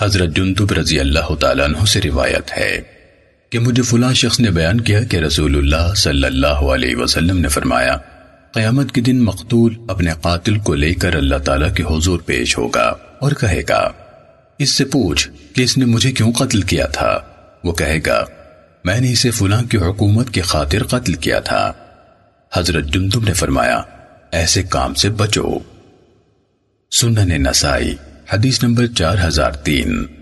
حضرت جنتب رضی اللہ تعالیٰ عنہ سے روایت ہے کہ مجھے فلاں شخص نے بیان کیا کہ رسول اللہ صلی اللہ علیہ وسلم نے فرمایا، قیامت کے دن مقتول اپنے قاتل کو لے کر اللہ تعالیٰ کے حضور پیش ہوگا اور کہے گا، اس سے پوچھ کہ اس نے مجھے کیوں قتل کیا تھا؟ وہ کہے گا، میں نے اسے فلاں کی حکومت کی خاطر قتل کیا تھا۔ حضرت جندب نے فرمایا، ایسے کام سے بچو۔ سنن نسائی حدیث نمبر چار ہزار تین۔